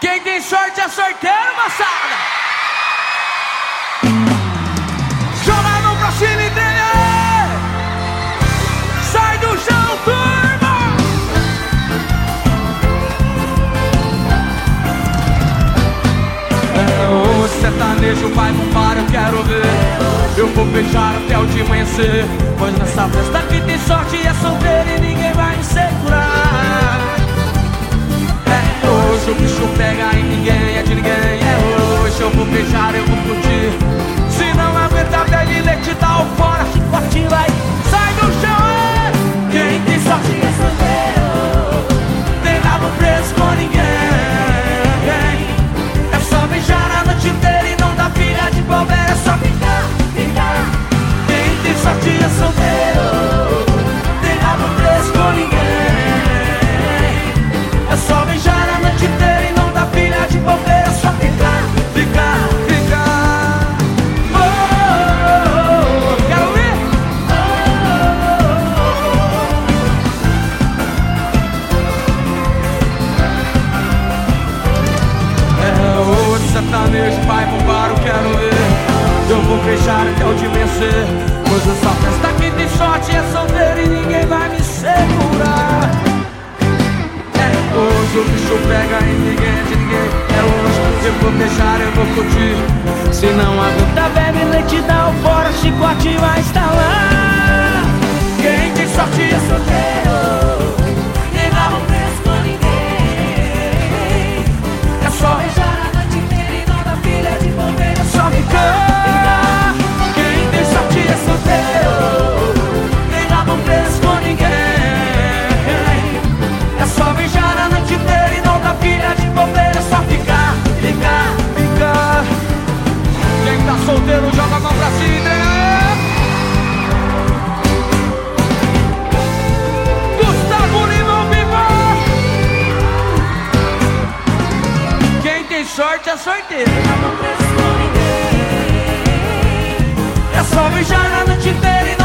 Quem tem sorte é sorteiro, moçada. Joga a mão pra cima e treina. Sai do chão, turma. É, o sertanejo vai bombar, eu quero ver. Eu vou beijar até o dia amanhecer. Pois nessa festa aqui tem sorte é solteiro e ninguém vai me segurar. Hoje eu vou fechar até o dia vencer. Pois essa festa aqui tem sorte, é solteiro e ninguém vai me segurar. É hoje o bicho pega e ninguém é de ninguém. É hoje eu vou beijar, eu vou curtir. Se não aguenta, bebe leite, dá o fora, chicote vai instalar. tem sorte é sorteiro. Eu não ninguém. É só mijar na noite inteira